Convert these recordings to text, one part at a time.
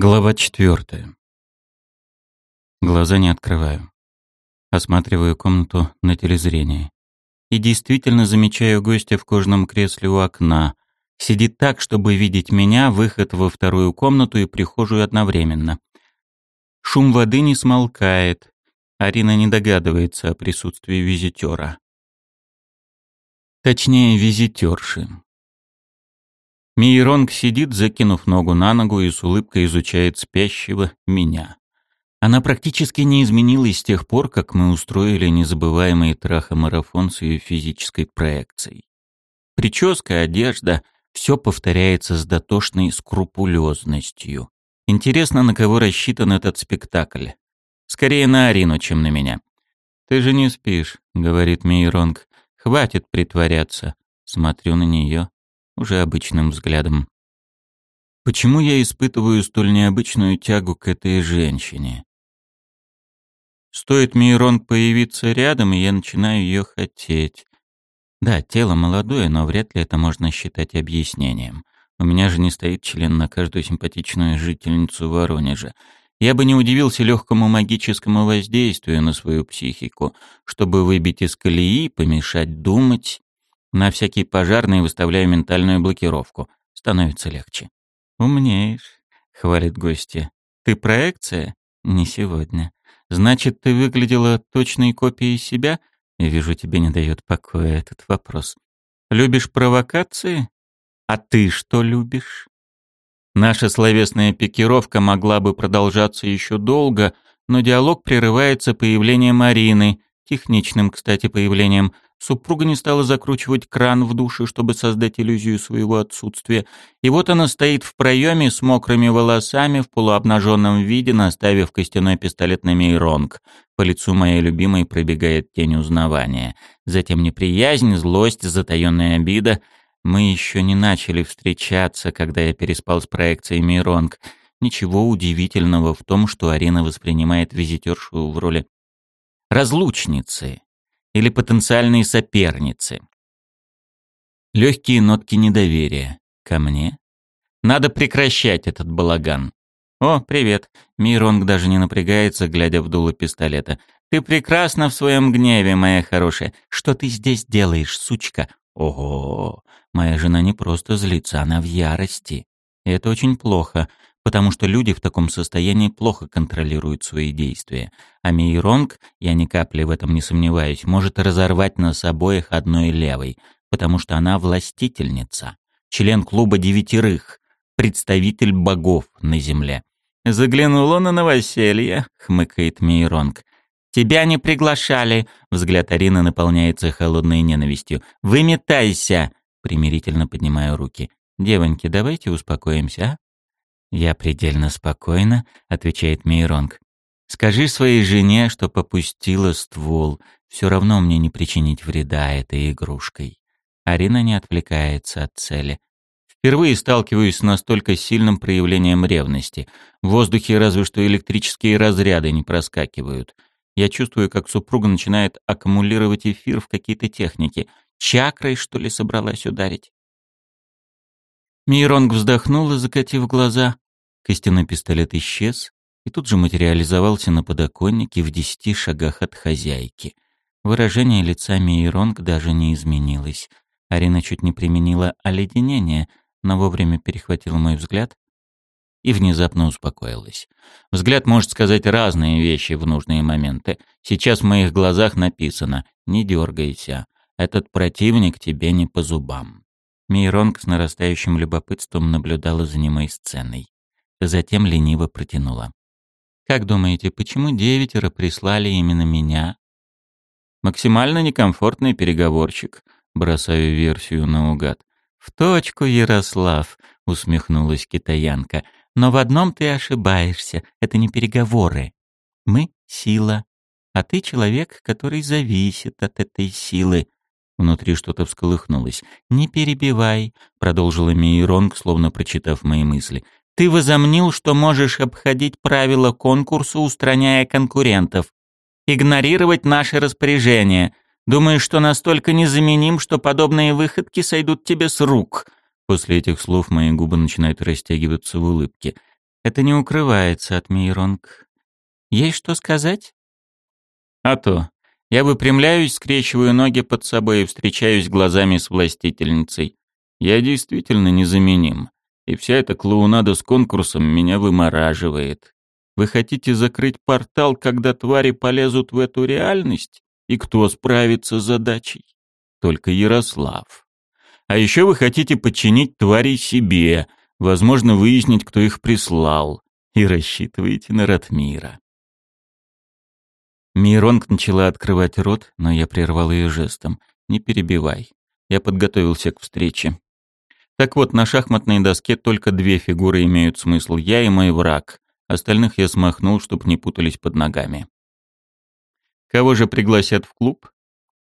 Глава четвертая. Глаза не открываю. Осматриваю комнату на телезрении. И действительно замечаю гостя в кожаном кресле у окна. Сидит так, чтобы видеть меня, выход во вторую комнату и прихожую одновременно. Шум воды не смолкает. Арина не догадывается о присутствии визитера. Точнее, визитерши. Мейронг сидит, закинув ногу на ногу и с улыбкой изучает спящего меня. Она практически не изменилась с тех пор, как мы устроили незабываемый трахомарафон с ее физической проекцией. Прическа, одежда — все повторяется с дотошной скрупулезностью. Интересно, на кого рассчитан этот спектакль. Скорее на Арину, чем на меня. «Ты же не спишь», — говорит Мейронг. «Хватит притворяться». Смотрю на нее уже обычным взглядом. Почему я испытываю столь необычную тягу к этой женщине? Стоит Мейрон появиться рядом, и я начинаю ее хотеть. Да, тело молодое, но вряд ли это можно считать объяснением. У меня же не стоит член на каждую симпатичную жительницу Воронежа. Я бы не удивился легкому магическому воздействию на свою психику, чтобы выбить из колеи, помешать думать на всякий пожарный выставляю ментальную блокировку. Становится легче. «Умнеешь», — хвалит гостья. «Ты проекция?» «Не сегодня. Значит, ты выглядела точной копией себя?» Я вижу, тебе не дает покоя этот вопрос. «Любишь провокации? А ты что любишь?» Наша словесная пикировка могла бы продолжаться еще долго, но диалог прерывается появлением Марины, техничным, кстати, появлением, Супруга не стала закручивать кран в душе, чтобы создать иллюзию своего отсутствия. И вот она стоит в проеме с мокрыми волосами в полуобнаженном виде, наставив костяной пистолет на мейронг. По лицу моей любимой пробегает тень узнавания. Затем неприязнь, злость, затаённая обида. Мы еще не начали встречаться, когда я переспал с проекцией мейронг. Ничего удивительного в том, что Арина воспринимает визитершу в роли разлучницы или потенциальные соперницы. Легкие нотки недоверия. Ко мне? Надо прекращать этот балаган. «О, привет!» Миронг даже не напрягается, глядя в дуло пистолета. «Ты прекрасна в своем гневе, моя хорошая. Что ты здесь делаешь, сучка?» «Ого! Моя жена не просто злится, она в ярости. И это очень плохо потому что люди в таком состоянии плохо контролируют свои действия. А Мейронг, я ни капли в этом не сомневаюсь, может разорвать нас обоих одной левой, потому что она властительница, член клуба девятерых, представитель богов на земле. «Заглянула на новоселье», — хмыкает Мейронг. «Тебя не приглашали», — взгляд Арины наполняется холодной ненавистью. «Выметайся», — примирительно поднимаю руки. «Девоньки, давайте успокоимся, а? «Я предельно спокойно», — отвечает Мейронг. «Скажи своей жене, что попустила ствол. Все равно мне не причинить вреда этой игрушкой». Арина не отвлекается от цели. Впервые сталкиваюсь с настолько сильным проявлением ревности. В воздухе разве что электрические разряды не проскакивают. Я чувствую, как супруга начинает аккумулировать эфир в какие-то техники. Чакрой, что ли, собралась ударить? Мейронг вздохнула, закатив глаза. Костяной пистолет исчез и тут же материализовался на подоконнике в десяти шагах от хозяйки. Выражение лица Мейронг даже не изменилось. Арина чуть не применила оледенение, но вовремя перехватила мой взгляд и внезапно успокоилась. Взгляд может сказать разные вещи в нужные моменты. Сейчас в моих глазах написано «Не дергайся, этот противник тебе не по зубам». Мейронг с нарастающим любопытством наблюдала за немой сценой. Затем лениво протянула. «Как думаете, почему девятеро прислали именно меня?» «Максимально некомфортный переговорщик», — бросаю версию наугад. «В точку, Ярослав», — усмехнулась китаянка. «Но в одном ты ошибаешься. Это не переговоры. Мы — сила, а ты человек, который зависит от этой силы. Внутри что-то всколыхнулось. «Не перебивай», — продолжила Мейронг, словно прочитав мои мысли. «Ты возомнил, что можешь обходить правила конкурса, устраняя конкурентов. Игнорировать наши распоряжения. Думаешь, что настолько незаменим, что подобные выходки сойдут тебе с рук?» После этих слов мои губы начинают растягиваться в улыбке. Это не укрывается от Мейронг. Есть что сказать? А то. Я выпрямляюсь, скрещиваю ноги под собой и встречаюсь глазами с властительницей. Я действительно незаменим. И вся эта клоунада с конкурсом меня вымораживает. Вы хотите закрыть портал, когда твари полезут в эту реальность? И кто справится с задачей? Только Ярослав. А еще вы хотите подчинить тварей себе, возможно, выяснить, кто их прислал. И рассчитываете на Ратмира. Миронг начала открывать рот, но я прервал ее жестом. «Не перебивай. Я подготовился к встрече». Так вот, на шахматной доске только две фигуры имеют смысл. Я и мой враг. Остальных я смахнул, чтоб не путались под ногами. Кого же пригласят в клуб?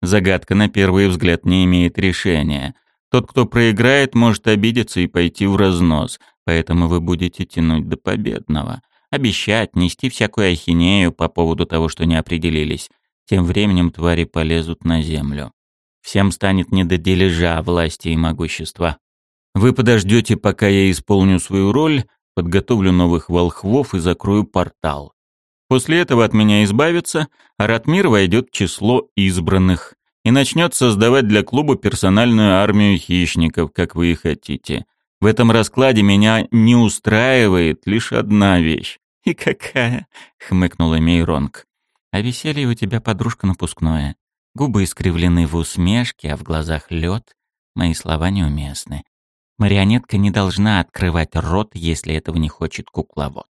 Загадка на первый взгляд не имеет решения. Тот, кто проиграет, может обидеться и пойти в разнос, поэтому вы будете тянуть до победного обещать, нести всякую ахинею по поводу того, что не определились. Тем временем твари полезут на землю. Всем станет не до дележа власти и могущества. Вы подождете, пока я исполню свою роль, подготовлю новых волхвов и закрою портал. После этого от меня избавятся, а Ратмир войдет в число избранных и начнет создавать для клуба персональную армию хищников, как вы и хотите. В этом раскладе меня не устраивает лишь одна вещь. «И какая?» — хмыкнула Мейронг. «А веселье у тебя, подружка, напускное. Губы искривлены в усмешке, а в глазах лед. Мои слова неуместны. Марионетка не должна открывать рот, если этого не хочет кукловод».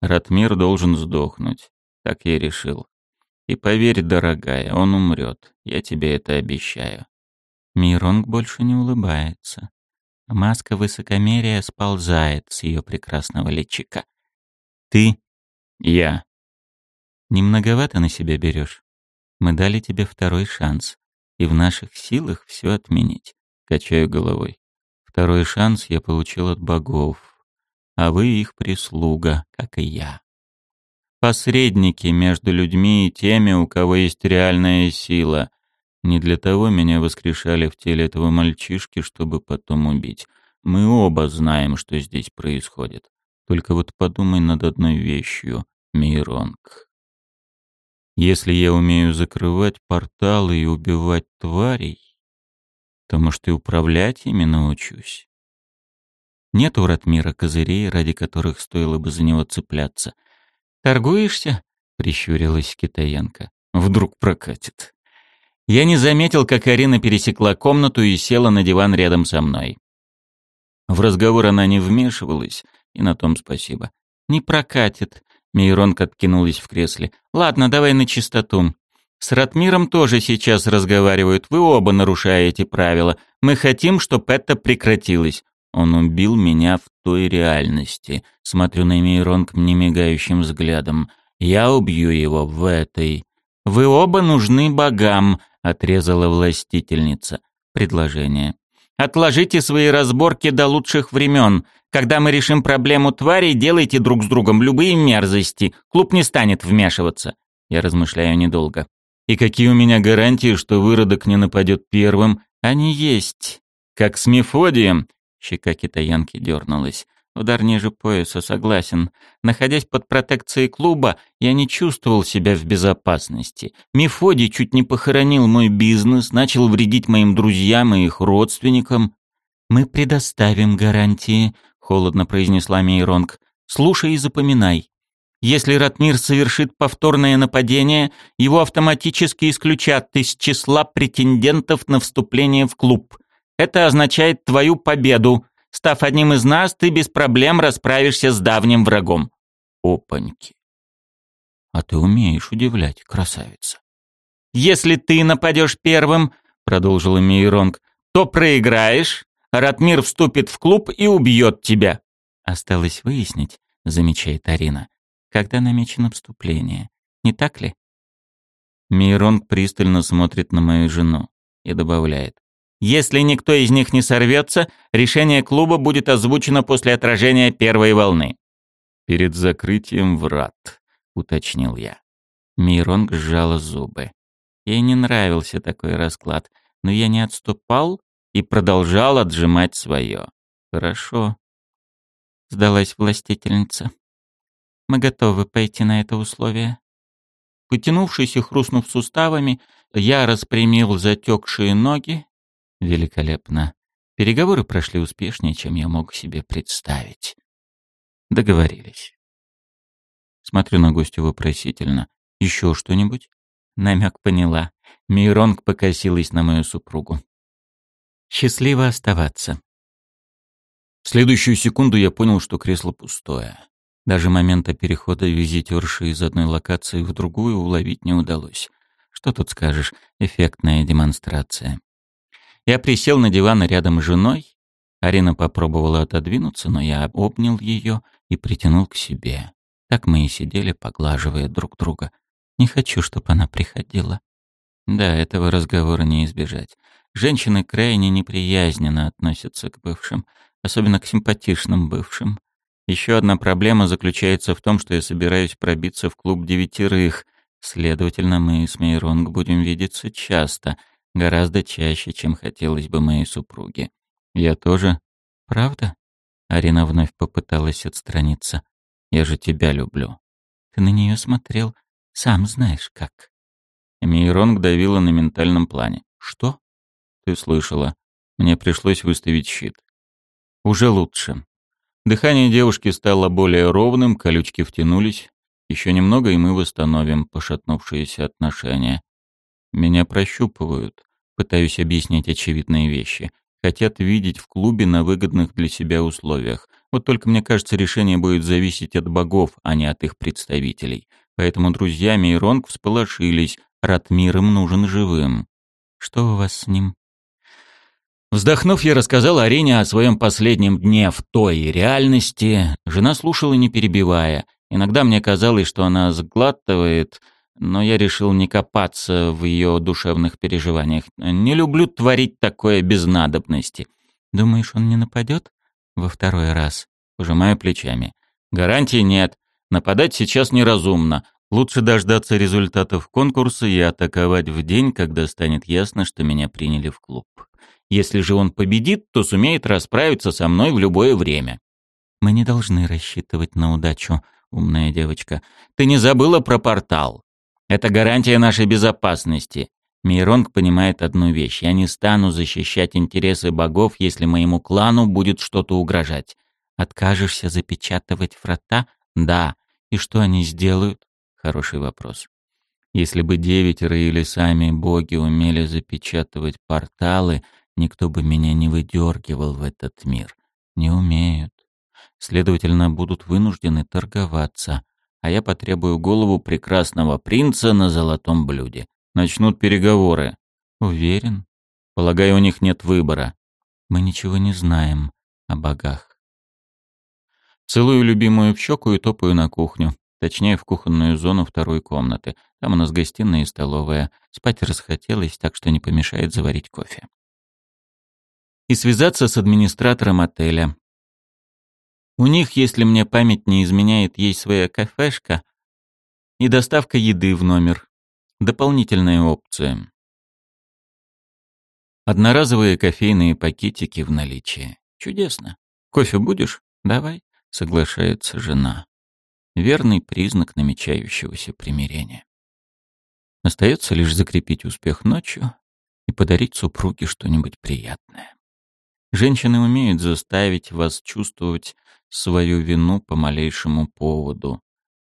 Ратмир должен сдохнуть. Так я решил. И поверь, дорогая, он умрет. Я тебе это обещаю. Миронг больше не улыбается. Маска высокомерия сползает с ее прекрасного личика. «Ты?» «Я». «Не многовато на себя берешь? Мы дали тебе второй шанс, и в наших силах все отменить». Качаю головой. «Второй шанс я получил от богов, а вы их прислуга, как и я. Посредники между людьми и теми, у кого есть реальная сила. Не для того меня воскрешали в теле этого мальчишки, чтобы потом убить. Мы оба знаем, что здесь происходит. Только вот подумай над одной вещью, Мейронг. Если я умею закрывать порталы и убивать тварей, то, может, и управлять ими научусь. Нет у Ратмира козырей, ради которых стоило бы за него цепляться. «Торгуешься?» — прищурилась китаянка. «Вдруг прокатит». Я не заметил, как Арина пересекла комнату и села на диван рядом со мной. В разговор она не вмешивалась, и на том спасибо. «Не прокатит», — Мейронка откинулась в кресле. «Ладно, давай на чистоту. С Ратмиром тоже сейчас разговаривают. Вы оба нарушаете правила. Мы хотим, чтобы это прекратилось. Он убил меня в той реальности. Смотрю на Мейронг немигающим взглядом. Я убью его в этой. Вы оба нужны богам отрезала властительница. Предложение. Отложите свои разборки до лучших времен. Когда мы решим проблему тварей, делайте друг с другом любые мерзости. Клуб не станет вмешиваться. Я размышляю недолго. И какие у меня гарантии, что выродок не нападет первым? Они есть. Как с Мефодием. Щека китаянки дернулась. Удар ниже пояса, согласен. Находясь под протекцией клуба, я не чувствовал себя в безопасности. Мефодий чуть не похоронил мой бизнес, начал вредить моим друзьям и их родственникам. «Мы предоставим гарантии», — холодно произнесла Мейронг. «Слушай и запоминай. Если Ратмир совершит повторное нападение, его автоматически исключат из числа претендентов на вступление в клуб. Это означает твою победу, Став одним из нас, ты без проблем расправишься с давним врагом. Опаньки. А ты умеешь удивлять, красавица. Если ты нападешь первым, продолжила Мейронг, то проиграешь, Ратмир вступит в клуб и убьет тебя. Осталось выяснить, замечает Арина, когда намечено вступление. Не так ли? Мейронг пристально смотрит на мою жену и добавляет. Если никто из них не сорвется, решение клуба будет озвучено после отражения первой волны. «Перед закрытием врат», — уточнил я. Миронг сжала зубы. Ей не нравился такой расклад, но я не отступал и продолжал отжимать свое. «Хорошо, — сдалась властительница. «Мы готовы пойти на это условие». Потянувшись и хрустнув суставами, я распрямил затекшие ноги. Великолепно. Переговоры прошли успешнее, чем я мог себе представить. Договорились. Смотрю на гостю вопросительно. Еще что-нибудь? Намек поняла. Мейронг покосилась на мою супругу. Счастливо оставаться. В следующую секунду я понял, что кресло пустое. Даже момента перехода визитерши из одной локации в другую уловить не удалось. Что тут скажешь, эффектная демонстрация. Я присел на диван рядом с женой. Арина попробовала отодвинуться, но я обнял ее и притянул к себе. Так мы и сидели, поглаживая друг друга. Не хочу, чтобы она приходила. Да, этого разговора не избежать. Женщины крайне неприязненно относятся к бывшим, особенно к симпатичным бывшим. Еще одна проблема заключается в том, что я собираюсь пробиться в клуб девятерых. Следовательно, мы с Мейронг будем видеться часто, гораздо чаще, чем хотелось бы моей супруге. Я тоже. Правда? Арина вновь попыталась отстраниться. Я же тебя люблю. Ты на нее смотрел, сам знаешь как. Мейронг давила на ментальном плане. Что? Ты слышала. Мне пришлось выставить щит. Уже лучше. Дыхание девушки стало более ровным, колючки втянулись. Еще немного, и мы восстановим пошатнувшиеся отношения. Меня прощупывают. Пытаюсь объяснить очевидные вещи. Хотят видеть в клубе на выгодных для себя условиях. Вот только мне кажется, решение будет зависеть от богов, а не от их представителей. Поэтому друзья Мейронг всполошились. Ратмир им нужен живым. Что у вас с ним? Вздохнув, я рассказал Арине о своем последнем дне в той реальности. Жена слушала, не перебивая. Иногда мне казалось, что она сглатывает, но я решил не копаться в ее душевных переживаниях. Не люблю творить такое без надобности. Думаешь, он не нападет? Во второй раз. Пожимаю плечами. Гарантий нет. Нападать сейчас неразумно. Лучше дождаться результатов конкурса и атаковать в день, когда станет ясно, что меня приняли в клуб. Если же он победит, то сумеет расправиться со мной в любое время. Мы не должны рассчитывать на удачу, умная девочка. Ты не забыла про портал? Это гарантия нашей безопасности. Мейронг понимает одну вещь. Я не стану защищать интересы богов, если моему клану будет что-то угрожать. Откажешься запечатывать врата? Да. И что они сделают? Хороший вопрос. Если бы девятеро или сами боги умели запечатывать порталы, Никто бы меня не выдергивал в этот мир. Не умеют. Следовательно, будут вынуждены торговаться. А я потребую голову прекрасного принца на золотом блюде. Начнут переговоры. Уверен? Полагаю, у них нет выбора. Мы ничего не знаем о богах. Целую любимую в щеку и топаю на кухню. Точнее, в кухонную зону второй комнаты. Там у нас гостиная и столовая. Спать расхотелось, так что не помешает заварить кофе и связаться с администратором отеля. У них, если мне память не изменяет, есть своя кафешка и доставка еды в номер. Дополнительная опция. Одноразовые кофейные пакетики в наличии. Чудесно. Кофе будешь? Давай, соглашается жена. Верный признак намечающегося примирения. Остается лишь закрепить успех ночью и подарить супруге что-нибудь приятное. Женщины умеют заставить вас чувствовать свою вину по малейшему поводу.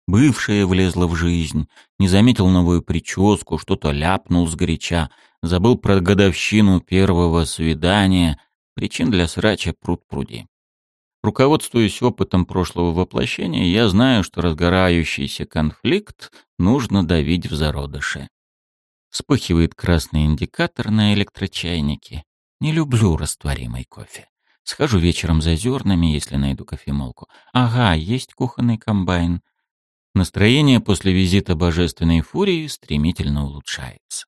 Бывшая влезла в жизнь, не заметил новую прическу, что-то ляпнул сгоряча, забыл про годовщину первого свидания. Причин для срача пруд-пруди. Руководствуясь опытом прошлого воплощения, я знаю, что разгорающийся конфликт нужно давить в зародыше. Вспыхивает красный индикатор на электрочайнике. Не люблю растворимый кофе. Схожу вечером за зернами, если найду кофемолку. Ага, есть кухонный комбайн. Настроение после визита божественной фурии стремительно улучшается.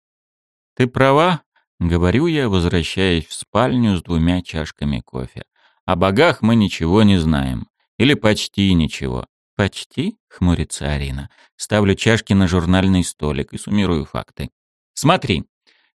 «Ты права», — говорю я, возвращаясь в спальню с двумя чашками кофе. «О богах мы ничего не знаем. Или почти ничего». «Почти?» — хмурится Арина. Ставлю чашки на журнальный столик и суммирую факты. «Смотри,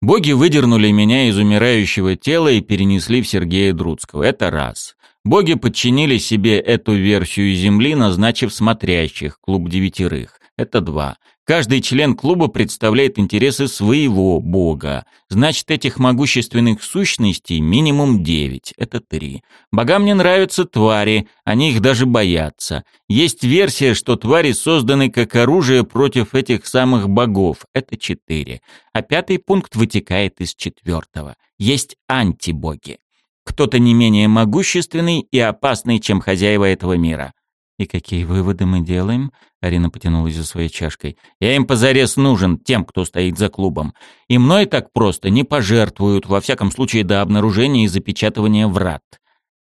Боги выдернули меня из умирающего тела и перенесли в Сергея Друцкого. Это раз. Боги подчинили себе эту версию Земли, назначив смотрящих, клуб девятерых. Это два. Каждый член клуба представляет интересы своего бога. Значит, этих могущественных сущностей минимум девять. Это три. Богам не нравятся твари, они их даже боятся. Есть версия, что твари созданы как оружие против этих самых богов. Это четыре. А пятый пункт вытекает из четвертого. Есть антибоги. Кто-то не менее могущественный и опасный, чем хозяева этого мира. «И какие выводы мы делаем?» Арина потянулась за своей чашкой. «Я им позарез нужен, тем, кто стоит за клубом. И мной так просто не пожертвуют, во всяком случае до обнаружения и запечатывания врат.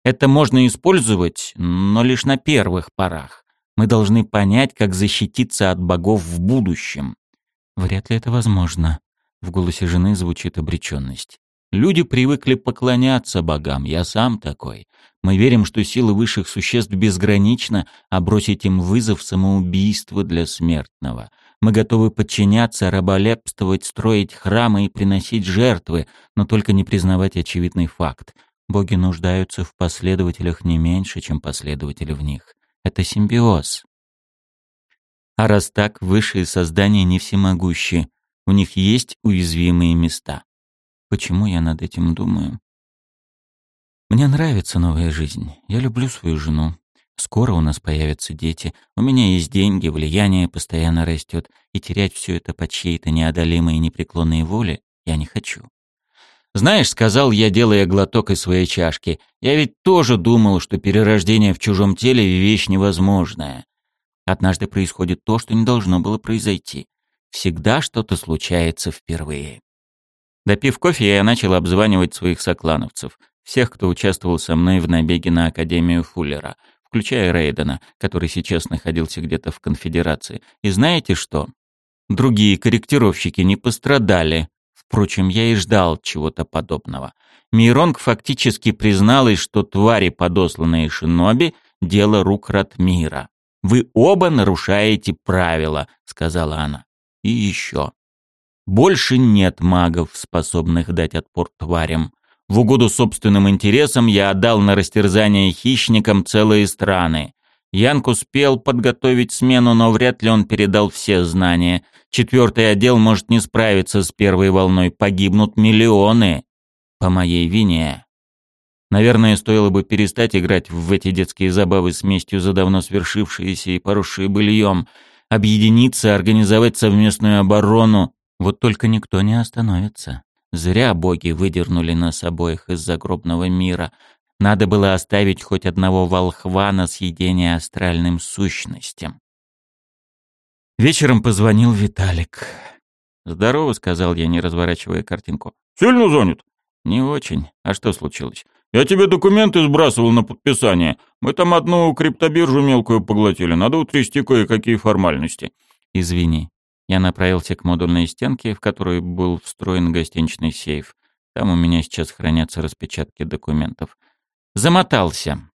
Это можно использовать, но лишь на первых порах. Мы должны понять, как защититься от богов в будущем». «Вряд ли это возможно», — в голосе жены звучит обреченность. Люди привыкли поклоняться богам, я сам такой. Мы верим, что сила высших существ безгранична, а бросить им вызов — самоубийство для смертного. Мы готовы подчиняться, раболепствовать, строить храмы и приносить жертвы, но только не признавать очевидный факт. Боги нуждаются в последователях не меньше, чем последователи в них. Это симбиоз. А раз так, высшие создания не всемогущие. У них есть уязвимые места. Почему я над этим думаю? Мне нравится новая жизнь. Я люблю свою жену. Скоро у нас появятся дети. У меня есть деньги, влияние постоянно растет. И терять все это по чьей-то неодолимой и непреклонной воле я не хочу. «Знаешь, — сказал я, делая глоток из своей чашки, — я ведь тоже думал, что перерождение в чужом теле — вещь невозможная. Однажды происходит то, что не должно было произойти. Всегда что-то случается впервые. Допив кофе, я начал обзванивать своих соклановцев, всех, кто участвовал со мной в набеге на Академию Фуллера, включая Рейдена, который сейчас находился где-то в конфедерации. И знаете что? Другие корректировщики не пострадали. Впрочем, я и ждал чего-то подобного. Миронг фактически призналась, что твари, подосланные Шиноби, дело рук Ратмира. «Вы оба нарушаете правила», — сказала она. «И еще. Больше нет магов, способных дать отпор тварям. В угоду собственным интересам я отдал на растерзание хищникам целые страны. Янг успел подготовить смену, но вряд ли он передал все знания. Четвертый отдел может не справиться с первой волной, погибнут миллионы. По моей вине. Наверное, стоило бы перестать играть в эти детские забавы с местью за давно свершившиеся и поросшие быльем, объединиться, организовать совместную оборону, вот только никто не остановится. Зря боги выдернули нас обоих из загробного мира. Надо было оставить хоть одного волхва на съедение астральным сущностям. Вечером позвонил Виталик. «Здорово», — сказал я, не разворачивая картинку. «Сильно занят?» «Не очень. А что случилось?» «Я тебе документы сбрасывал на подписание. Мы там одну криптобиржу мелкую поглотили. Надо утрясти кое-какие формальности». «Извини. Я направился к модульной стенке, в которую был встроен гостиничный сейф. Там у меня сейчас хранятся распечатки документов. Замотался.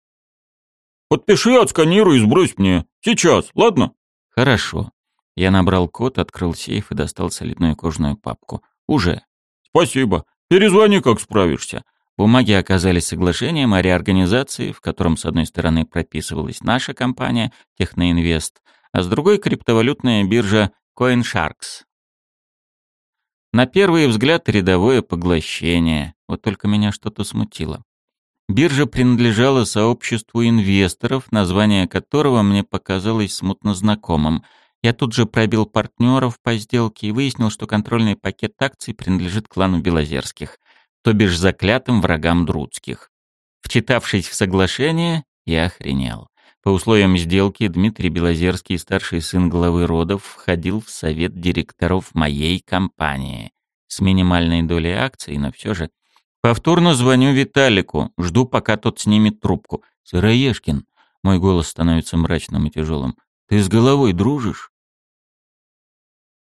«Подпиши, отсканируй и сбрось мне. Сейчас, ладно?» «Хорошо». Я набрал код, открыл сейф и достал солидную кожаную папку. «Уже». «Спасибо. Перезвони, как справишься». Бумаги оказались соглашением о реорганизации, в котором с одной стороны прописывалась наша компания Техноинвест, а с другой криптовалютная биржа CoinSharks. На первый взгляд рядовое поглощение, вот только меня что-то смутило. Биржа принадлежала сообществу инвесторов, название которого мне показалось смутно знакомым. Я тут же пробил партнеров по сделке и выяснил, что контрольный пакет акций принадлежит клану Белозерских, то бишь заклятым врагам Друдских. Вчитавшись в соглашение, я охренел. По условиям сделки Дмитрий Белозерский, старший сын главы родов, входил в совет директоров моей компании. С минимальной долей акций, но все же. Повторно звоню Виталику, жду, пока тот снимет трубку. «Сыроежкин», мой голос становится мрачным и тяжелым, «ты с головой дружишь?»